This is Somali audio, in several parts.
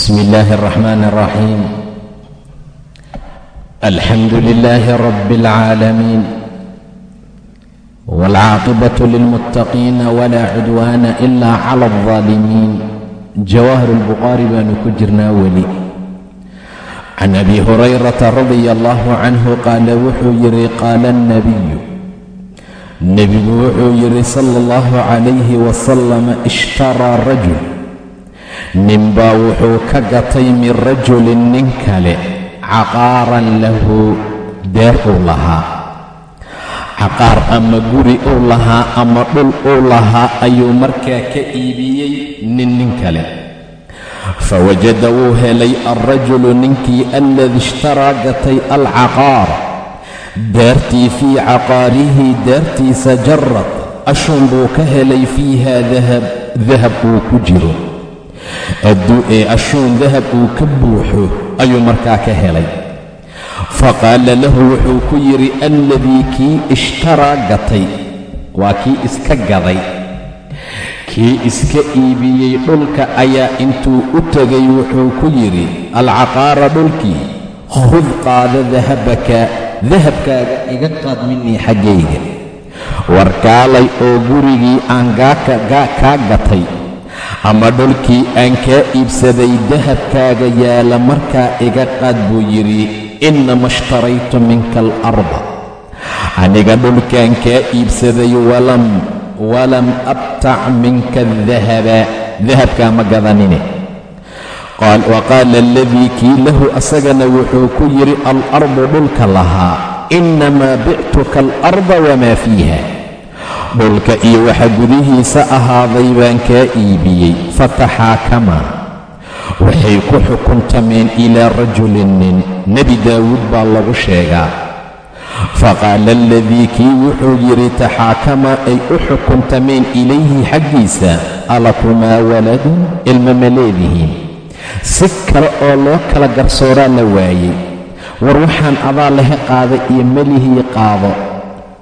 بسم الله الرحمن الرحيم الحمد لله رب العالمين والعاقبة للمتقين ولا عدوان إلا على الظالمين جواهر البخاري baanu ku jirnaa weli can abi hurayrata radia allahu canhu qaala wuxuu yidhi qaala الnabiyu nebigu wuxuu yidhi sala اllahu calayhi wasalam ishtaraa rajul ninbaa wuxuu ka gatay min rajulin nin kale caqaaran lahu deer uu lahaa. Caqaar ama guri uu lahaa ama dhul uu lahaa ayuu markaa ka iibiyey nin nin kale. Fawajada wuu helay alrajulu ninkii alladii ishtaraa gatay alcaqaar. Daartii fii caqaarihi daartiisa jarad ashun buu ka helay fiiha dahab dahab uu ku jiro ashuun dahab uu ka buuxo ayuu markaa ka helay. Faqaala lahu wuxuu ku yidhi alladii kii ishtaraa gatay waa kii iska gaday. Kii iska iibiyey dhulka ayaa intuu u tegay wuxuu ku yidhi alcaqaara dhulkii khud qaada dahabaka dahabkaaga iga qaad minii xaggayga. Warkaalay oo gurigii aan kaa gatay ama dhulkii aan kaa iibsaday dahabkaaga yaalla markaa iga qaad buu yidhi innama ishtaraytu minka alarda aniga dhulkaan kaa iibsaday walam abtac minka adahaba dahabkaa ma gadanine. Wa qaala aladii kii lahu asagana wuxuu ku yidhi alardu dhulka lahaa innamaa bictuka alarda wamaa fiiha dhulka iyo waxa gudihiisa ahaaday baan kaa iibiyey. Fataxaakamaa waxay ku xukuntameen ilaa rajulin nin. Nebi daawuud baa lagu sheegaa. Faqaala aladii kii wuxuu yidhi taxaakamaa ay u xukuntameen ilayhi xaggiisa? Alakumaa waladun? Ilma ma leedihiin. Si kale oo loo kala garsooraa la waayey. War waxaan adaa lahe qaada iyo melihii qaado.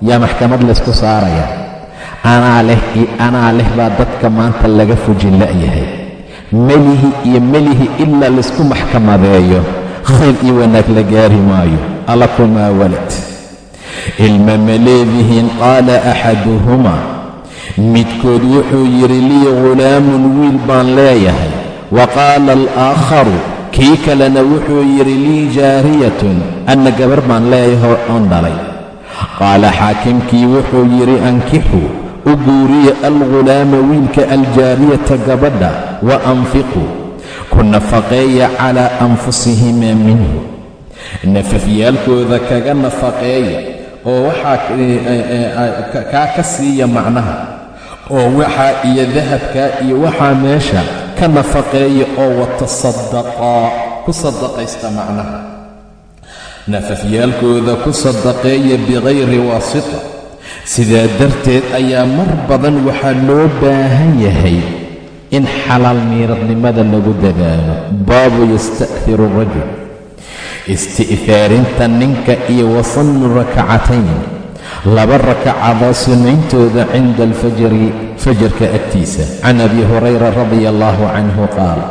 Yaa maxkamad laysku saaraya anaa leh iyo anaa leh baa dadka maanta laga fujin la'yahay. Melihi iyo melihi ilaa laysku maxkamadeeyo khayr iyo wanaag la gaari maayo. Alakumaa walad. Ilma ma leedihiin qaala axaduhumaa. Midkood wuxuu yidhi lii ghulaamun wiil baan leeyahay. Wa qaala alaakharu kii kalena wuxuu yidhi lii jaariyatun anna gabar baan leeyahay oon dhalay. Qaala xaakimkii wuxuu yidhi ankixuu u guuriya alghulaama wiilka aljaariyata gabadha wa anfiquu ku nafaqeeya calaa anfusihimaa minhu. Nafafyaalkooda kaga nafaqeeya oo waxaa kaa ka siiya macnaha oo waxaa iyo dahabkaa iyo waxaa meesha ka nafaqeeya oo watasadaqaa ku sadaqaysta macnaha. Nafafyaalkooda ku sadaqeeya bikayri waasita sidaa darteed ayaa mar badan waxaa loo baahan yahay in xalaal miiradnimada lagu dadaalo. Baabu yasta'hiru rajul. Isti'faarinta ninka iyo wasannu rakacatayn. Laba rakacadoo sunnayntooda cinda alfajri fajarka agtiisa. Can abi hurayra radia allahu canhu qaal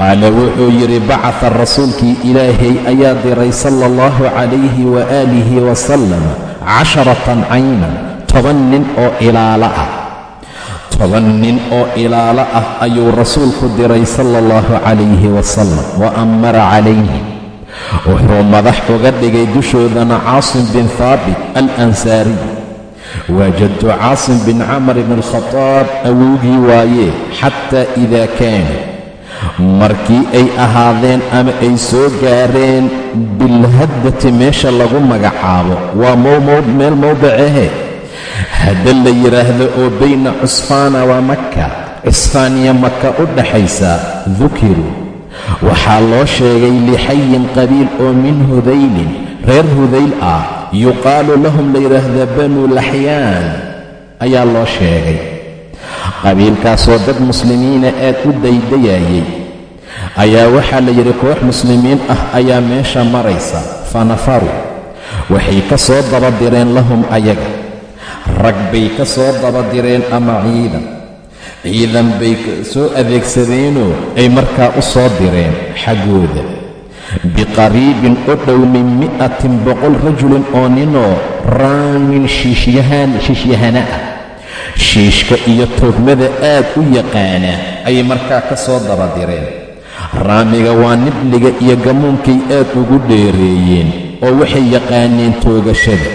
qaala wuxuu yidhi bacata rasuulkii ilaahay ayaa diray sala allahu calayhi waaalihi wasalam casharatan caynan toban nin oo ilaalo ah toban nin oo ilaalo ah ayuu rasuulku diray sala allahu calayhi wasalam wa amara calayhim wuxuu madax uga dhigay dushoodana caasim bin haabit alansaariy waa jaddu caasim bin camar bn alkhadaab awowgii waaye xataa idaa kaana markii ay ahaadeen ama ay soo gaareen bilhaddati meesha lagu magacaabo. Waa meel mowdicehe hadda la yidhaahdo oo bayna cusfaana waa maka cusfaaniya maka u dhaxaysa dukiruu waxaa loo sheegay lixayin qabiil oo min hudaylin reer hudayl ah. Yuqaalu lahum la yidhaahda banuu laxyaan ayaa loo sheegay. Qabiilkaasoo dad muslimiina aad u daydayayay ayaa waxaa la yidhi koox muslimiin ah ayaa meesha maraysa fa nafaruu waxay ka soo dabadireen lahum ayaga. Rag bay ka soo dabadireen ama ciidan. Ciidan bay soo adeegsadeenoo ay markaa u soo direen xaggooda. Biqariibin u dhow min mi'atin boqol rajulin oo ninoo raamin shiishyahana ah. Shiishka iyo toogmada aad u yaqaana ayay markaa ka soo daba direen raamiga waa nibliga iyo gamuunkay aad ugu dheereeyeen oo waxay yaqaaneen toogashada.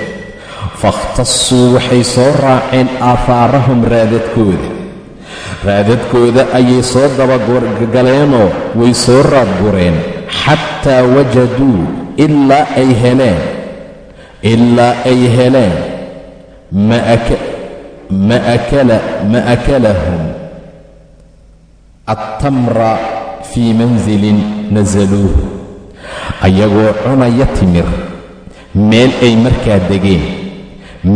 Fakhtasuu waxay soo raaceen aafaarahum raadadkooda. Raadadkooda ayay soo dabagaleenoo way soo raadgureen xataa wajaduu ilaa ay heleen. Ilaa ay heleen. Ma akalahum. Attamra fii mansilin nasaluuhu ayagoo cunaya timir meel ay markaa degeen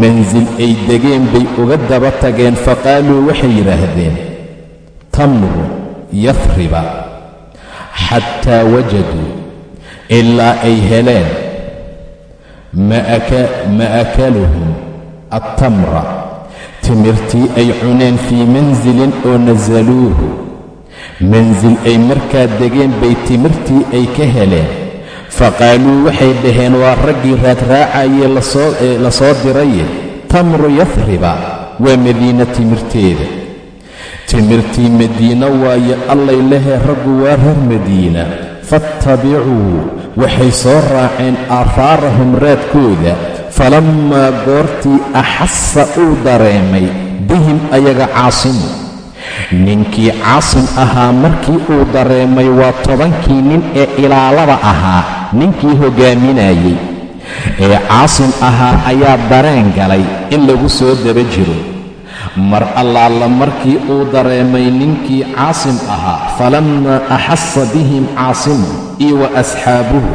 mansil ay degeen bay uga daba tageen faqaaluu waxay yidhaahdeen tamru yafriba xataa wajaduu ilaa ay heleen ma akaluhum attamra timirtii ay cuneen fii mansilin oo nasaluuhu mansil ay markaa degeen bay timirtii ay ka heleen. Faqaaluu waxay dhaheen waa raggii raadraacayee la soo diraye tamru yafriba waa madiina timirteeda timirtii madiina waaye allay lehee raggu waa reer madiina. Faattabicuu waxay soo raaceen aafaarahum raadkooda. Falammaa goortii axassa uu dareemay bihim ayaga caasimu ninkii caasim ahaa markii uu dareemay waa tobankii nin ee ilaalada ahaa ninkii hoggaaminayey ee caasim ahaa ayaa dareen galay in lagu soo daba jiro. Mar allaala markii uu dareemay ninkii caasim ahaa falammaa axassa bihim caasimu iyo wa asxaabuhu.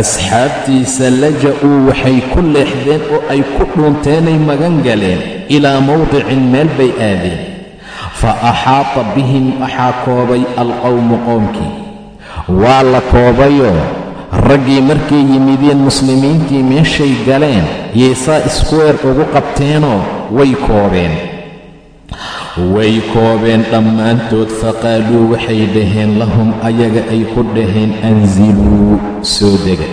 Asxaabtiisa laja'uu waxay ku leexdeen oo ay ku dhuunteenay magan galeen ilaa mawdicin meel bay aadeen fa axaata bihim waxaa koobay alqowmu qoomkii waa la koobayoo raggii markay yimideen muslimiintii meeshay galeen yaysaa iskuweer ugu qabteenoo way koobeen. Way koobeen dhammaantood faqaaluu waxay dhaheen lahum ayaga ay ku dhaheen ansiluu soo dega.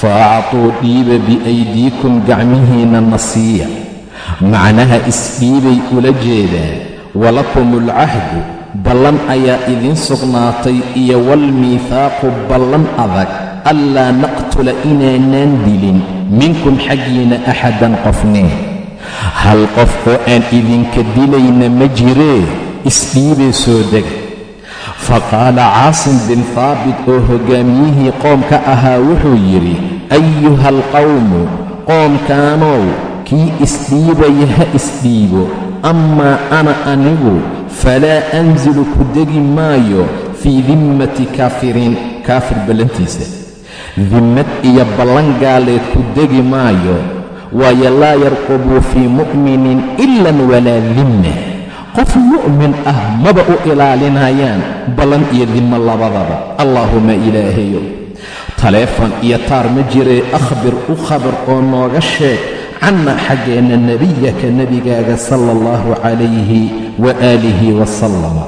Fa actuu dhiiba biaydiikum gacmihiinna nasiiya. Macnaha isdhiibay ula jeedaan walakum alcahdu ballan ayaa idiin sugnaatay iyo waalmiihaaqu ballan adag. Allaa naqtula inaanaan dilin minkum xaggiina axadan qofnee hal qof oo aan idinka dilayna ma jiree isdhiibee soo dega fa qaala caasim bin haabit oo hoggaamiyihii qoomka ahaa wuxuu yidhi ayuha alqawmu qoomkaanow kii isdhiibaya ha isdhiibo amaa ana anigu falaa anzilu ku degi maayo fii dimmati kaafiriin kaafir ballantiisa dimmad iyo ballan gaaleed ku degi maayo waayo laa yarqubuu fii mu'minin ilan walaa dimma qof mu'min ah maba u ilaalinayaan ballan iyo dimmo labadaba allaahuma ilaahayow taleefon iyo taar ma jiree akhbir u khabar oo nooga sheeg canna xaggeenna nebiyaka nebigaaga sala allahu calayhi wa aalihi wasalama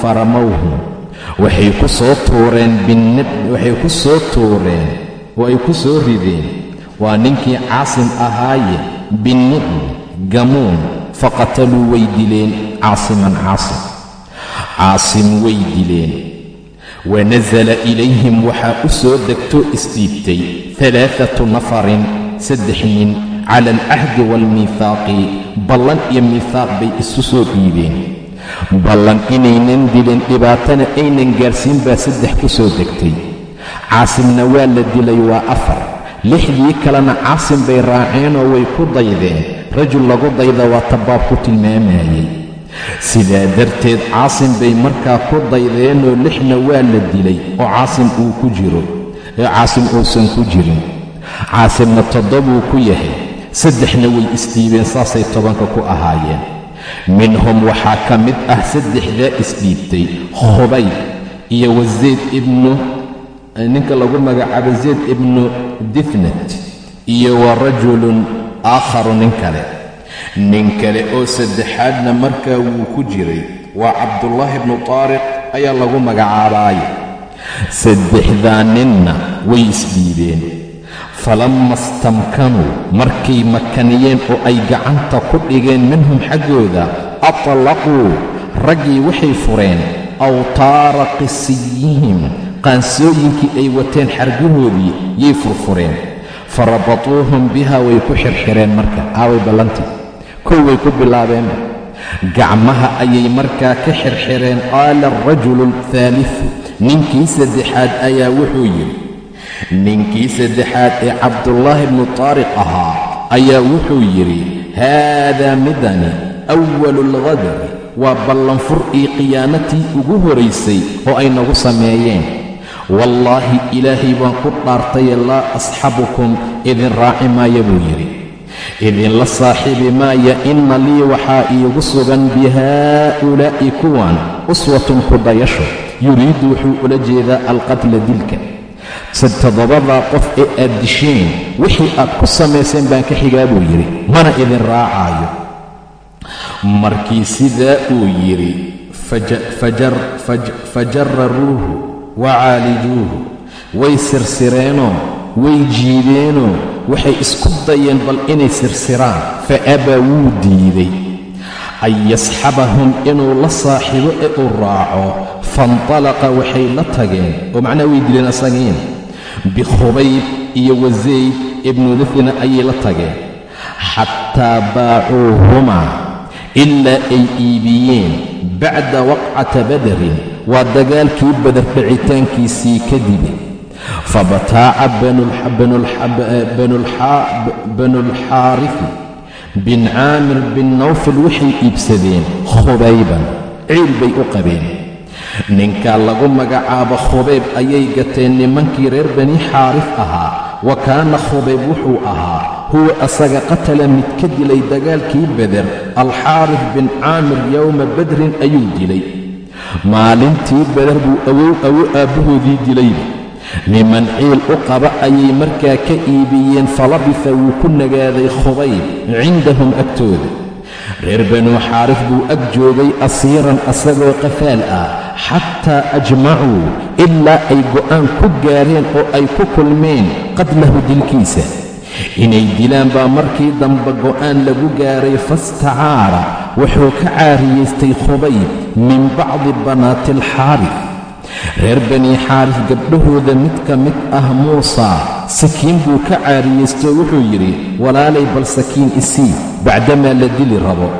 faramowhum waxay ku soo tuureen waxay ku soo tuureen oo ay ku soo rideen waa ninkii caasim ahaaye binni'm gamuun faqataluu way dileen caasiman caasim caasim way dileen wanasala ilayhim waxaa u soo degtoo isdhiibtay alaaatu nafarin saddex nin cala alcahdi waalmiihaaqi ballan iyo miihaaq bay isu soo dhiibeen ballan inaynan dilin dhibaatana aynan gaarsiin baa saddex ku soo degtay caasimna waa la dilay waa afar lixdii kalena caasim bay raaceenoo way ku daydeen rajul lagu dayda waa tabaab ku tilmaamayey sidaa darteed caasim bay markaa ku daydeenoo lixna waa la dilay oo caasim uu ku jiro ee caasim uusan ku jirin. Caasimna toddobuu ku yahay. Saddexna way isdhiibeen saasay tobanka ku ahaayeen. Minhum waxaa ka mid ah saddexdaa isdhiibtay khubayb iyo wasayd ibnu ninka lagu magacaabo zayd ibnu difnat iyo wa rajulun aakharu nin kale. Nin kale oo saddexaadna markaa wuu ku jiray waa cabdullaahi bnu taariq ayaa lagu magacaabaaye. Saddexdaa ninna way isdhiibeen falamma istamkanuu markay makaniyeen oo ay gacanta ku dhigeen minhum xaggooda atlaquu raggii waxay fureen awtaara qisiyihim qaansooyinkii ay wateen xargahoodii yay furfureen. Fa rabatuuhum biha way ku xirxireen marka aaway ballantii. Kow way ku bilaabeenba gacmaha ayay markaa ka xirxireen qaala alrajulu alhaalifu ninkii saddexaad ayaa wuxuu yidhi ninkii saddexaad ee cabdullaahi bnu taariq ahaa ayaa wuxuu yidhi haadaa midani awalu alghadari waa ballanfur ii khiyaanatii ugu horaysay oo ay nagu sameeyeen. Wallaahi ilaahay baan ku dhaartaye laa asxabukum idin raaci maaya buu yidhi. Idinla saaxiibi maaya inna lii waxaa iigu sugan bihaa'ulaa'i kuwan uswatun ku dayasho yuriiddu wuxuu ula jeedaa alqatla dilka toddobadaa qof ee aad disheen wixii aad ku samayseen baan ka xigaa buu yidhi. Mana idin raacaayo. Markii sidaa uu yidhi fajararuuhu wa caalijuuhu. Way sirsireenoo way jiideenoo waxay isku dayeen bal inay sirsiraan. Fa abaa wuu diiday an yasxabahum inuu la saaxibo ee uu raaco faintalaqa waxay la tageen oo macnaha way dileen asagiin bikhubayb iyo wasayd ibnu dafina ayay la tageen xataa baacuuhumaa ilaa ay iibiyeen bacda waqcata badarin waa dagaalkii badar dhicitaankiisii kadibe fabataaca banulxaarifi bin caamir bin nawfal waxay iibsadeen khubayban ciil bay u qabeen ninkaa lagu magacaabo khubayb ayay gateen nimankii reer bani xaarif ahaa. Wa kaana khubayb wuxuu ahaa. Huwa asaga qatala mid ka dilay dagaalkii beder alxaarif bin caamir yowma badrin ayuu dilay. Maalintii beder buu awow awo aabbahoodii dilayba niman ciil u qaba ayay markaa ka iibiyeen falabisa wuu ku nagaaday khubayb. Cindahum agtooda reer banuu xaarif buu ag joogay asiiran asagoo qafaal ah xataa ajmacuu ilaa ay go'aan ku gaareen oo ay ku kulmeen qadlahu dilkiisa. Inay dilaan baa markii dambe go'aan lagu gaaray fastacaara wuxuu ka caariyaystay khubayb min bacdi banaati alxaarif reer banii xaarif gabdhahooda mid ka mid ah muusaa sakiin buu ka caariyaystoo wuxuu yidhi walaalay bal sakiin isii bacdamaa la dili rabo.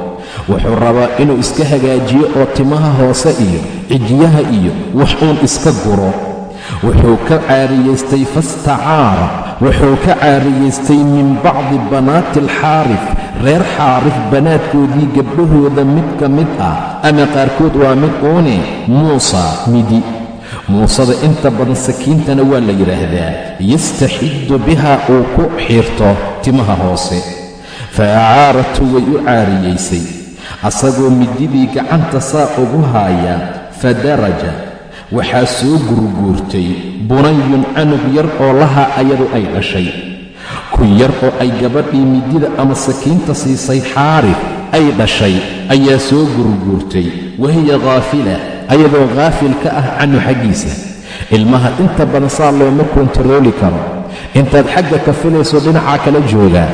Wuxuu rabaa inuu iska hagaajiyo oo timaha hoose iyo cijiyaha iyo wax uun iska guro. Wuxuu ka caariyaystay fastacaara. Wuxuu ka caariyaystay min bacdi banaati alxaarif reer xaarif banaadkoodii gabdhahooda mid ka mid ah. Ama qaarkood waa mid uune muusa midi. Muusada inta badan sakiintana waa la yidhaahdaa yastaxiddu biha uu ku xiirto timaha hoose fa acaaratu way u caariyaysay asagoo mididii gacanta saa ugu haaya fa daraja waxaa soo gurguurtay bunayun canug yar oo lahaa ayadu ay dhashay. Ku yar oo ay gabadhii midida ama sakiinta siisay xaarif ay dhashay ayaa soo gurguurtay. Wahiya khaafila ayadoo khaafil ka ah canhu xaggiisa. Ilmaha inta badan saa looma kontarooli karo. Intaad xagga ka filayso dhinacaa kala joogaa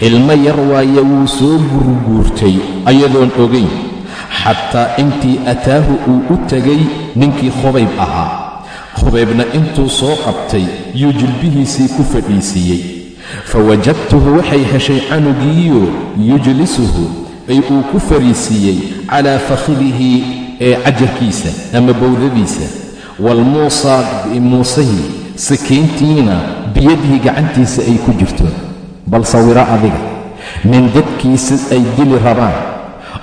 ilmo yar waaye wuu soo gurguurtay ayadoon ogayn xataa intii ataahu uu u tegay ninkii khubayb ahaa. Khubaybna intuu soo qabtay yuu jilbihiisii ku fadhiisiiyey fa wajadtuhu waxay heshay canugiiyo yujlisuhu ay uu ku fariisiiyey calaa fakhidihi ee cajarkiisa ama bowdadiisa. Waalmuusaa muusahii sakiintiina biyadihi gacantiisa ay ku jirto bal sawiro adiga nin dadkiisa ay dili rabaan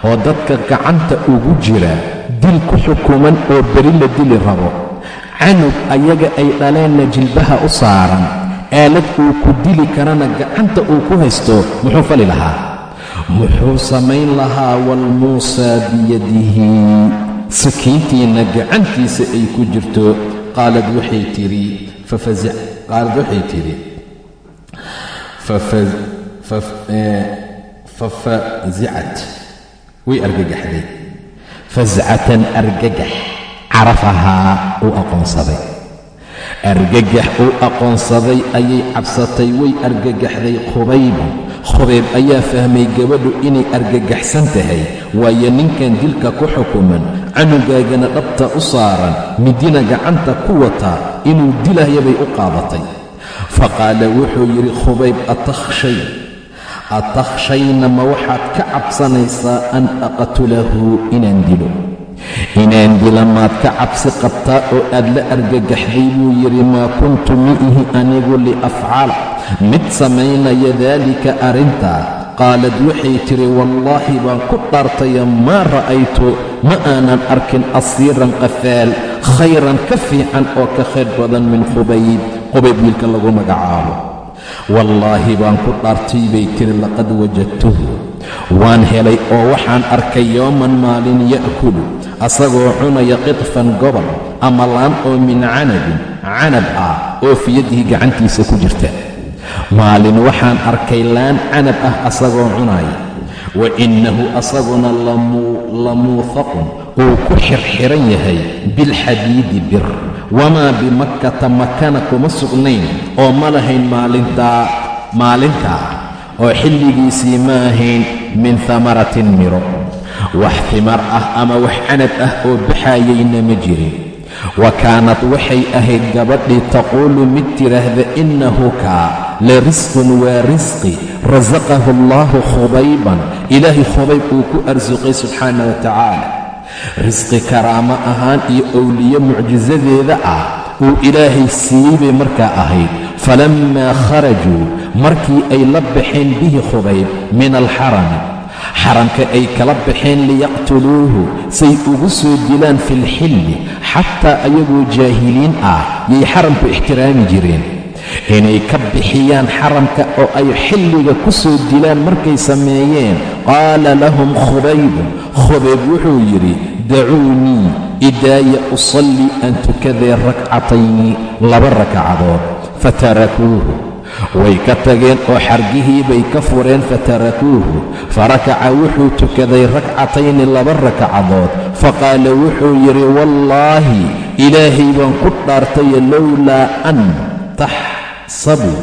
oo dadka gacanta ugu jira dil ku xukuman oo beri la dili rabo. Canug ayaga ay dhaleenna jilbaha u saaran aalad uu ku dili karana gacanta uu ku haysto muxuu fali lahaa? Muxuu samayn lahaa waalmuusaa biyadihi. Sakiintiinna gacantiisa ay ku jirto qaalad waxay tidhi qaalad waxay tidhi fafazicat way argagaxday fascatan argagax carafahaa uu aqoonsaday argagax uu aqoonsaday ayay cabsatay way argagaxday khubaybu khubayb ayaa fahmay gabadhu inay argagaxsan tahay waayo ninkan dilka ku xukuman canugaagana dhabta u saaran midina gacanta ku wataa inuu dilahayabay u qaadatay fa qaala wuxuu yidhi khubayb atakhshay atakhshayna ma waxaad ka cabsanaysaa an aqtulahu inaan dilo. Inaan dila maad ka cabsi qabtaa oo aad la argagaxday buu yidhi maa kuntu mi'ihi anigu liafcala mid samaynaya daalika arrintaa. Qaalad waxay tidhi wallaahi baan ku dhaartaya maa ra'aytu? Ma aanan arkin asiiran qafaal khayran ka fiican oo ka khayr badan min khubayb khubayb wiilka lagu magacaabo. Wallaahi baan ku dhaartay bay tiri laqad wajadtuhu. Waan helay oo waxaan arkay yowman maalin ya'kulu asagoo cunaya qidfan gobol ama laan oo min canabin canab ah oo fiyadihi gacantiisa ku jirta. Maalin waxaan arkay laan canab ah asagoo cunaya. Wa innahu asaguna lamuuhaqun uu ku xirxiran yahay bilxadiidi bir wamaa bimakkata makana kuma sugnayn oo ma lahayn maalintaa maalintaa oo xilligiisii ma ahayn min hamaratin miro wax timar ah ama wax canab ah oo baxaayayna ma jirin wa kaanad waxay ahayd gabadhii taquulu mid tidhaahda innahu kaa la risqun waa risqi rasaqahu allaahu khubayban ilaahay khubayb uu ku arsuqay subxaana wa tacaala risqi karaamo ahaan iyo owliye mucjisadeeda ah uu ilaahay siiyey bay markaa ahayd. Falammaa kharajuu markii ay la baxeen bihi khubayb min alxarami xaramka ay kala baxeen liyaqtuluuhu say ugu soo dilaan filxilli xataa ayagoo jaahiliin ah yay xaramku ixtiraami jireen inay ka bixiyaan xaramka oo ay xilliga ku soo dilaan markay sameeyeen. Qaala lahum khubaybun khubayb wuxuu yidhi dacuunii idaaya usallii an tukadee rakcatayni laba rakacadood fatarakuuhu way ka tageen oo xargihii bay ka fureen fatarakuuhu farakaca wuxuu tukaday rakcatayni laba rakacadood faqaala wuxuu yidhi wallaahi ilaahay baan ku dhaartaye lowlaa an taxsabuu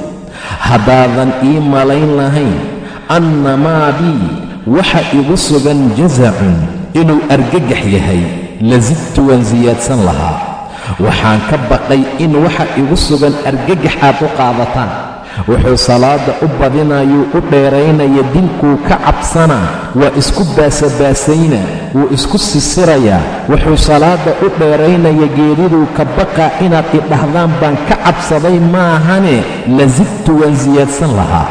haddaadan ii malayn lahayn anna maa bii waxa igu sugan jasacun inuu argagax yahay lasidtu waan siyaadsan lahaa. Waxaan ka baqay in waxa igu sugan argagax aad u qaadataan wuxuu salaada u badinayuu u dheeraynaya dilkuu ka cabsanaa waa isku baasabaasayna wuu isku sisirayaa wuxuu salaada u dheeraynaya geeriduu ka baqaa inaad idhahdaan baan ka cabsaday maahane lasidtu waan siyaadsan lahaa.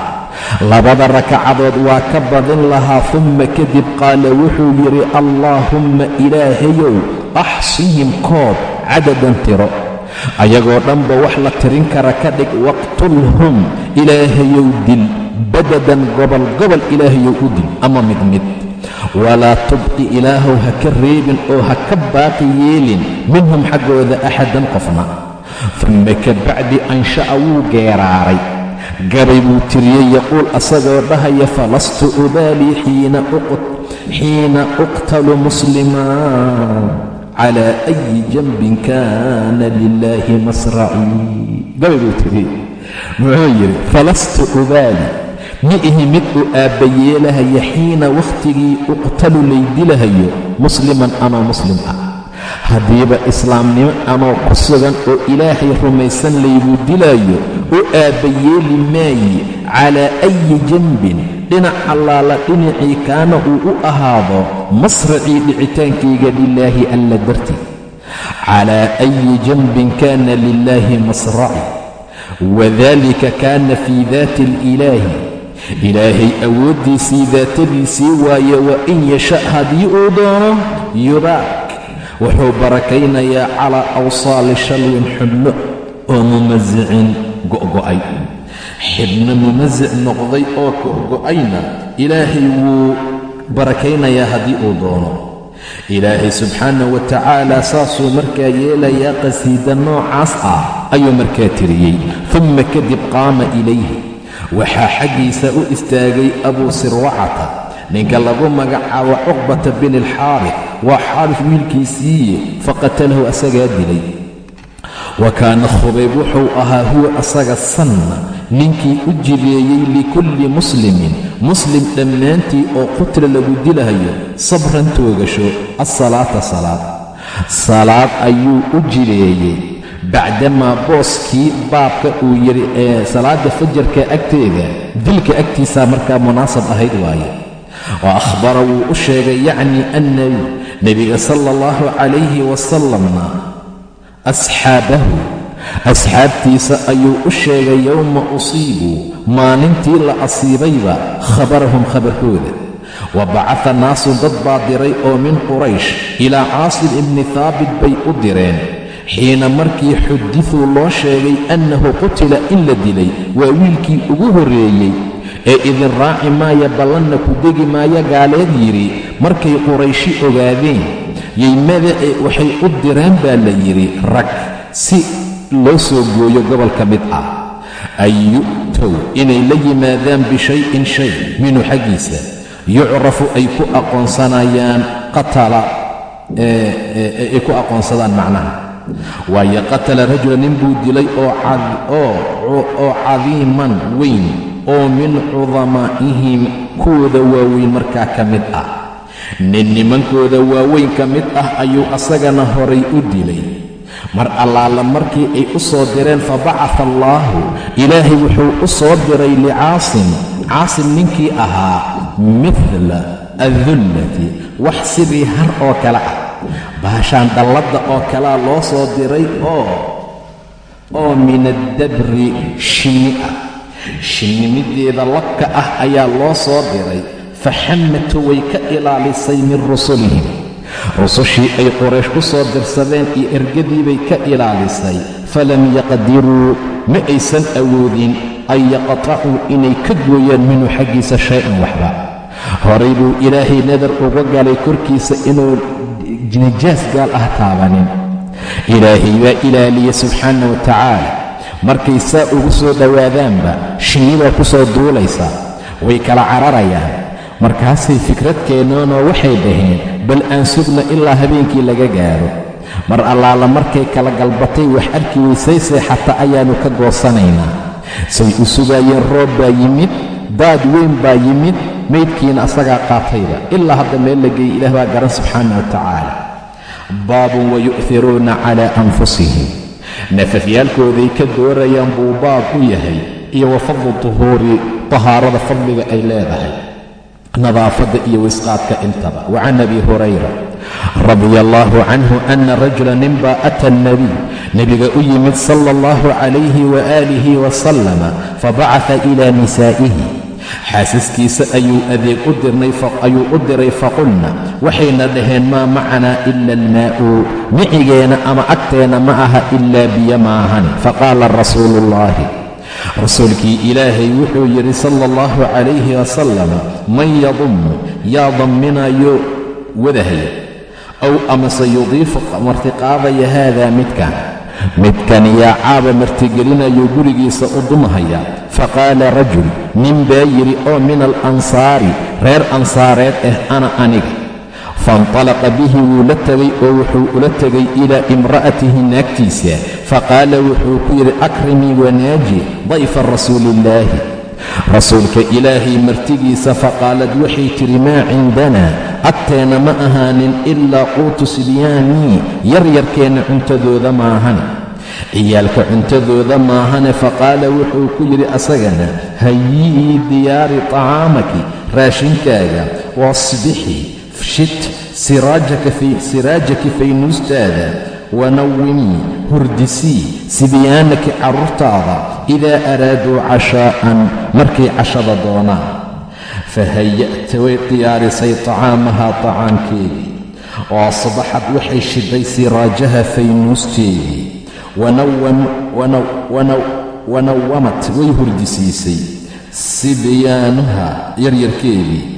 Labada rakacadood waa ka badin lahaa humma kadib qaala wuxuu yidhi allaahumma ilaahayow axsihim koob cadadan tiro ayagoo dhanba wax la tirin kara ka dhig waqtulhum ilaahayow dil. Badadan gobol gobol ilaahayow u dil. Ama mid mid. Walaa tubqi ilaahow ha ka reebin oo ha ka baaqi yeelin. Minhum xaggooda axadan qofna. Dumma ka bacdi ansha'a wuu geeraaray. Gabay buu tiriyey yaquul asagoo dhahaya falastu ubaalii xiina uqtalu muslimaan calaa ayi janbin kaana lilaahi masracii gabay buu tiriyey muxuu yidhi falastu ubaali ma ihi mid uu aabbayeelahaya xiina wakhtigii uqtalu laydilahayo musliman anoo muslim ah haddiiba islaamnimo anoo ku sugan oo ilaahay rumaysan laybuu dilaayo u aabbayeeli maaye calaa ayi janbin dhinac allaala dhinacii kaana uu u ahaado masracii dhicitaankayga lilaahi alla dartii. Calaa ayi janbin kaana lilaahi masraci wadalika kaana fii daati alilaahi ilaahay awooddiisii daatadiisii waaye wa in yasha haddii uu doono yubaak. Wuxuu barakaynayaa calaa awsaali shalwin xubno oo mumasicin go'go'ay xibno mumasic noqday oo go'go'ayna ilaahay wuu barakaynayaa haddii uu doono. Ilaahay subxaana wa tacaala saasuu markaa yeelayaa qasiida noocaas ah ayuu markaa tiriyey. Dumma kadib qaama ilayhi. Waxaa xaggiisa u istaagay abuu sirwacata ninka lagu magacaabo cuqbata bin alxaarif waa xaarif wiilkiisiiye faqatalahu asagaa dilay wa kaana khubayb wuxuu ahaa huwa asaga sanna ninkii u jideeyey likulli muslimin muslim dhammaantii oo qutla lagu dilahayo sabran toogasho assalaata salaad. Salaad ayuu u jideeyey bacdamaa booskii baabka uu yidhi ee salaadda fajarka agteeda dilka agtiisaa markaa munaasab ahayd waaye. Wa akhbara wuu u sheegay yacni annabi nebiga sala allahu calayhi wasalamna asxaabahu. Asxaabtiisa ayuu u sheegay yowma usiibuu maalintii la asiibayba khabarahum khabarkooda. Wa bacata naasun dad baa diray oo min quraysh ilaa caasim ibni haabit bay u direen. Xiina markii xudiduu loo sheegay annahu qutila in la dilay waa wiilkii ugu horreeyey. Ee idin raaci maaya ballanna ku degi maaya gaaleed yidhi markay qurayshi ogaadeen ee waxay u direen baa la yidhi rag si loo soo gooyo gobol ka mid ah ay yu'tow inay la yimaadaan bishayin shay minhu xaggiisa. Yucrafu ay ku aqoonsanayaan qatala ay ku aqoonsadaan macnaha. Waayo qatala rajula nin buu dilay oo cadiiman weyn oo min cudamaa'ihim kuwooda waaweyn markaa ka mid ah nin nimankooda waaweyn ka mid ah ayuu asagana horay u dilay. Mar allaala markii ay u soo direen fa bacata allaahu ilaahay wuxuu u soo diray licaasim. Caasim ninkii ahaa midla adullati wax sidii har oo kale ah. Baashaan dalladda oo kalea loo soo diray oo oo min addabri shinni ah. Shinnimideeda labka ah ayaa loo soo diray fa xammatu way ka ilaalisay min rusulihim rusushii ay qoraysh ku soo dirsadeen iyo ergadiibay ka ilaalisay. Falam yaqdiruu ma aysan awoodin an yaqtacuu inay ka gooyaan minhu xaggiisa shay-an waxba. Horay buu ilaahay nadar uga galay korkiisa inuu nijaas gaal ah taabanin. Ilaahay baa ilaaliya subxaana wa tacaala. Markay saa ugu soo dhowaadaanba shinnibaa ku soo duulaysa. Way kala cararayaan markaasay fikrad keeneenoo waxay dhaheen bal aan sugna ilaa habeenkii laga gaaro. Mar allaala markay kala galbatay wax arki weysay seexata ayaannu ka goosanaynaa. Say u sugaayeen roob baa yimid daad weyn baa yimid maydkiina asagaa qaatayba ilaa hadda meel la geeyey ilaah baa garan subxaana wa tacaala. Baabun wayu'hiruuna calaa anfusihim. Nafafyaalkooday ka doorayaan buu baab u yahay iyo wa fadlu tuhuuri tahaarada fadliga ay leedahay nadaafadda iyo wisqaadka intaba wa can abi hurayra radia allaahu canhu ana rajula ninbaa ata alnabiy nebiga u yimid sala allahu calayhi waaalihi wasalama fabacata ilaa nisaa'ihi xaasaskiisa ayuu adeeg u dirnay ayuu u diray faqulna waxayna dhaheen maa macanaa ila almaa'u micigeena ama agteena ma aha ilaa biyo maahani faqaala rasuulu ullaahi rasuulkii ilaahay wuxuu yidhi sala allahu calayhi wasalam man yadummu yaa damminayo wadahaya aw amase yudiifu martiqaadaya haadaa midkan. Midkan yaa caaba martigelinayo gurigiisa u dumahaya. Faqaala rajul nin baa yidhi oo min alansaari reer ansaareed ah ana aniga faintalaqa bihi wuu la tegay oo wuxuu ula tegay ilaa imra'atihi naagtiisa faqaala wuxuu ku yidhi akrimii wanaaji dayfa rasuuliillaahi rasuulka ilaahay martigiisa faqaalad waxay tidhi maa cindanaa agteenna ma ahaanin ilaa quutu sibyaanii yaryarkeenna cuntadooda maahane ciyaalka cuntadooda maahane faqaala wuxuu ku yidhi asagana hayii diyaari tacaamaki raashinkaaga waasbixi shit siraajaki faynuustaada wanawimii hurdisii sibyaanaki carruurtaada idaa araaduu cashaa'an markay cashada doonaan fahaya'ta way diyaarisay tacaamahaa tacaamkeedii oo asbaxad waxay shiday siraajaha faynuusteedii. Wanawamat way hurdisiisay. Sibyaanuha yaryarkeedii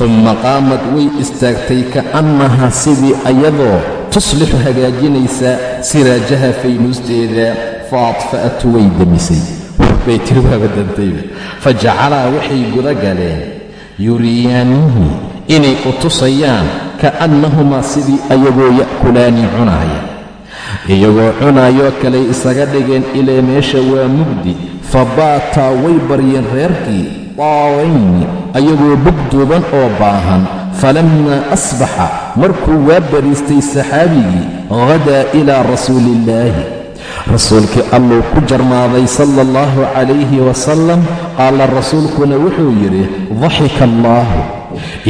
uma qaamad way istaagtay ka'annahaa sidii ayadoo tuslixu hagaajinaysa siraajaha faynuusteeda faadfa'atu way demisay. Bay tiri waaba waxay guda galeen yuriyaanihi inay ku tusayaan ka'annahumaa sidii ayagoo ya'kulaani cunaaya iyagoo cunaayoo kaley isaga dhigeen ilaa meesha waa mugdi fa baataa way baryeen reerkii daawayni ayagoo bugduuban oo baahan. Falammaa asbaxa markuu waa bariistay saxaabigii hadaa ilaa rasuuliillaahi rasuulkii alluu ku jarmaaday sala allahu calayhi wasalam qaala rasuulkuna wuxuu yidhi daxika allaahu.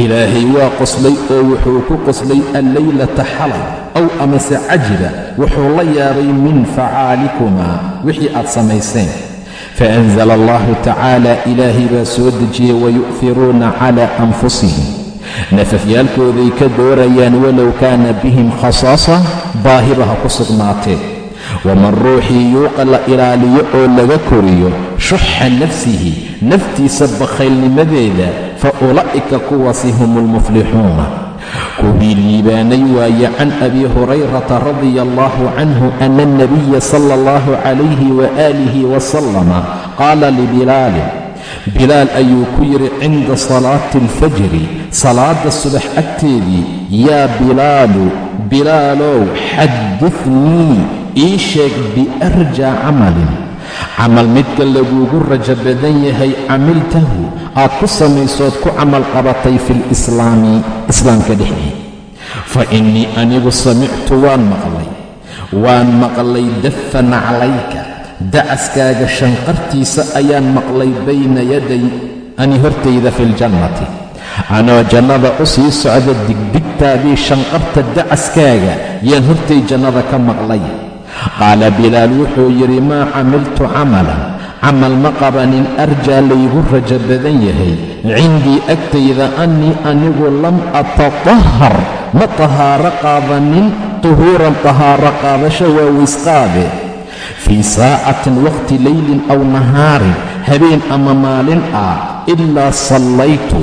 Ilaahay waa qoslay oo wuxuu ku qoslay alleylata xalay aw amase cajiba wuxuu la yaabay min facaalikumaa wixii aad samayseen faanzala allahu tacaala ilaahay baa soo dejiyey wayu'firuuna cala anfusihim nafafyaalkooday ka doorayaan walow kaana bihim khasaasa baahiba ha ku sugnaatee waman ruuxii yuuqa la ilaaliyo oo laga koriyo shuxa nafsihi naftiisa bakhaylnimadeeda fa ulaa'ika kuwaasi hum almuflixuuna kuwii liibaanay waaye can abi hurayrata radia allahu canhu ana alnabiya sala allahu calayhi waaalihi wasalama qaala libilaalin bilaal ayuu ku yidhi cinda salaati alfajri salaadda subax agteedii yaa bilaalu bilaalow xaddithnii ii sheeg biarjaa camalin camal midka laguugu rajo badan yahay camiltahu aad ku samaysood ku camal qabatay fi lislaami islaamka dhexdii. Fa innii anigu samictu waan maqlay. Waan maqlay dafa naclayka. Dacaskaaga shanqartiisa ayaan maqlay bayna yaday. Ani hortayda fi ljannati anoo jannada u sii socda digdigtaadii shanqarta dacaskaaga yaan hortay jannada ka maqlay qaala bilaal wuxuu yidhi maa camiltu camalan camal ma qabanin arjaa laygu rajo badan yahay. Cindii agtayda annii anigu lam atatahhar. Ma tahaaro qaadanin tuhuuran tahaaro qaadasho waa waysqaade fii saacatin waqti leylin aw nahaarin habeen ama maalin ah ilaa sallaytu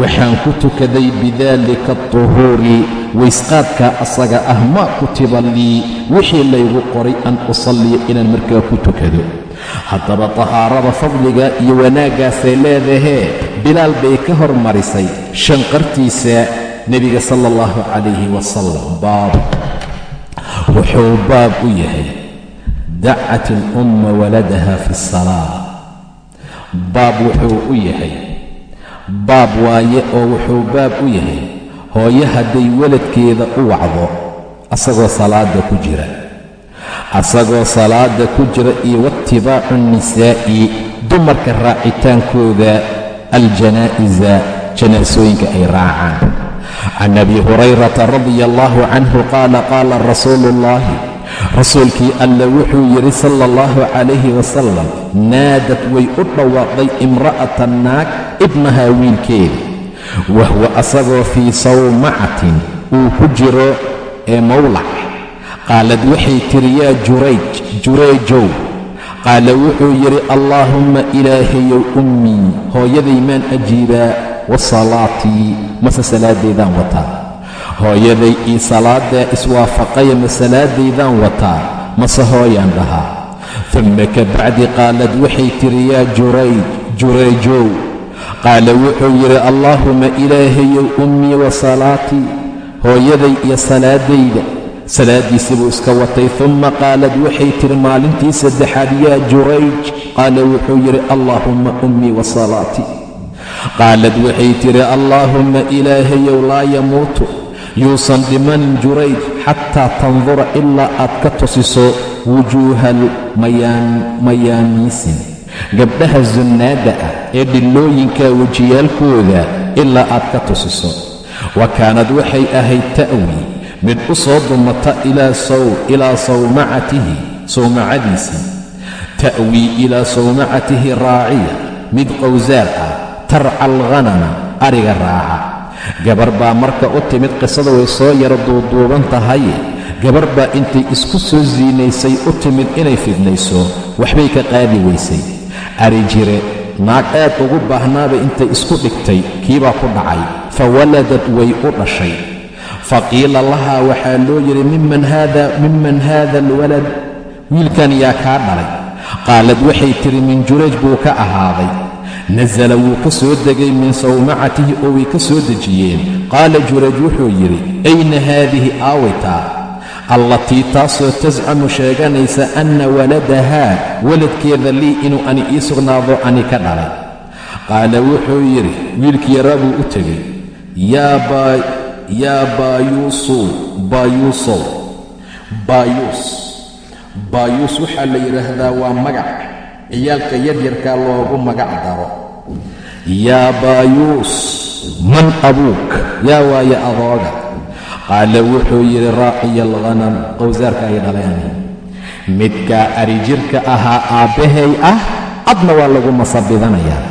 waxaan ku tukaday bidaalika tuhuuri waysqaadkaa asaga ah maa kutiba lii wixii laygu qoray an usalliya inaan markaa ku tukado. Haddaba tahaarada fadliga iyo wanaaggaasay leedahee bilaal bay ka hormarisay shanqartiisa nebiga sala allahu calayhi wasalam baab. Wuxuu baab u yahay dacat ilumma waladaha fi salaa baab wuxuu u yahay baab waaye oo wuxuu baab u yahay hooyo hadday weladkeeda u wacdo asagoo salaadda ku jira. Asagoo salaada ku jira iyo waatibaacu nnisaa'i dumarka raacitaankooda aljanaa'iza janaasooyinka ay raacaan. Can abi hurayrata radia allahu canhu qaala qaala rasuulu ullaahi rasuulkii alla wuxuu yidhi sala allahu calayhi wasalam naadad way u dhawaaqday imra'atan naag ibnahaa wiilkeeda wahwa asagoo fii sawmacatin uu ku jiro ee mawlac. Qaalad waxay tiri yaa jurayj jurayjow qaala wuxuu yidhi allaahumma ilaahayow ummii hooyaday maan ajiibaa wa salaatii mase salaadaydaan wataa hooyaday ii salaadaa iswaafaqaya ma salaadaydaan wataa mase hooyaan dhahaa dumma ka bacdi qaalad waxay tiri yaa jurayj jurayjow qaala wuxuu yidhi allaahumma ilaahayow ummii wa salaatii hooyaday iyo salaadayda. Salaaddiisii buu iska watay dumma qaalad waxay tiri maalintii saddexaad yaa jurayj qaala wuxuu yidhi allaahumma ummii wa salaatii qaalad waxay tidhi allaahumma ilaahayow laa yamuutu yuusan dhimanin jurayj xataa tandura ilaa aad ka tusiso wujuuhal mayaamiisin. Gabdhaha sunnaadda ah ee dhillooyinka wejiyaalkooda ilaa aad ka tusiso wa kaanad waxay ahayd ta'wi mid u soo dumata ilaa sawmacatihi sawmacadiisii ta'wii ilaa sawmacatihi raaciya mid qowsaar ah tarca alghanama ariga raaca gabar baa marka u timid qisada way soo yara duuduuban tahay. Gabar baa intay isku soo siinaysay u timid inay fidnayso. Waxbay ka qaadi weysay. Ari jire naag aad ugu baahnaaba intay isku dhigtay. Kiibaa ku dhacay. Fa waladad way u dhashay. Fa qiila lahaa waxaa loo yidhi miman haada alwalad? Wiilkan yaa kaa dhalay. Qaalad waxay tidhi min jurayj buu ka ahaaday nasala wuu ka soo degay min sawmacatihi oo way ka soo dejiyeen qaala juraj wuxuu yidhi ayna haadihi aawitaa allatii taasoo tascamu sheeganaysa anna waladahaa waladkeeda lii inuu ani ii sugnaado ani ka dhalay qaala wuxuu yidhi wiilkii yaraa buu u tegey yaa baayuusow baayuusow baayuus baayuus waxaa la yidhaahdaa waa magac ciyaalka yaryarkaa loogu magac daro yaa baayuus man abuuk yaa waaye adooga qaala wuxuu yidhi raaciya alghanam qowsaarka ay dhaleen midkaa arijirka ahaa aabbahay ah adna waa lagu masabidanayaa.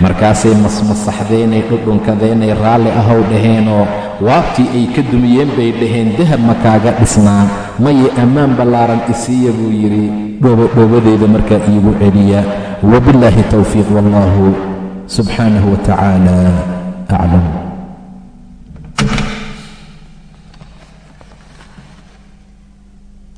Markaasay masmasaxdeenay dhudhunkadeenay raalli ahow dhaheenoo waabtii ay ka dumiyeen bay dhaheen dahab ma kaaga dhisnaan. Maye ammaan ballaaran isiiya buu yidhi dhoobadhoobadeeda markaa iigu celiya. Wabillaahi towfiiq wallaahu subxaanahu wa tacaala aclam